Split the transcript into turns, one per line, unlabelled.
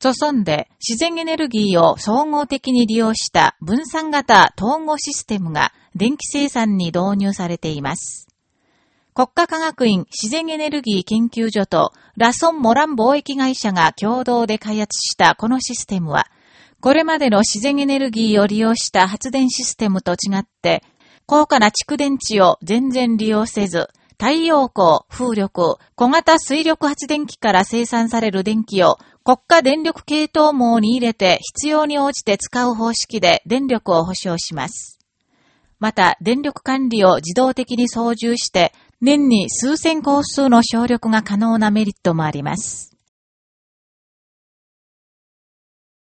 著村で自然エネルギーを総合的に利用した分散型統合システムが電気生産に導入されています。国家科学院自然エネルギー研究所とラソン・モラン貿易会社が共同で開発したこのシステムは、これまでの自然エネルギーを利用した発電システムと違って、高価な蓄電池を全然利用せず、太陽光、風力、小型水力発電機から生産される電気を国家電力系統網に入れて必要に応じて使う方式で電力を保証します。また、電力管理を自動的に操縦して、年に数千個数の省力が可能なメリットもあります。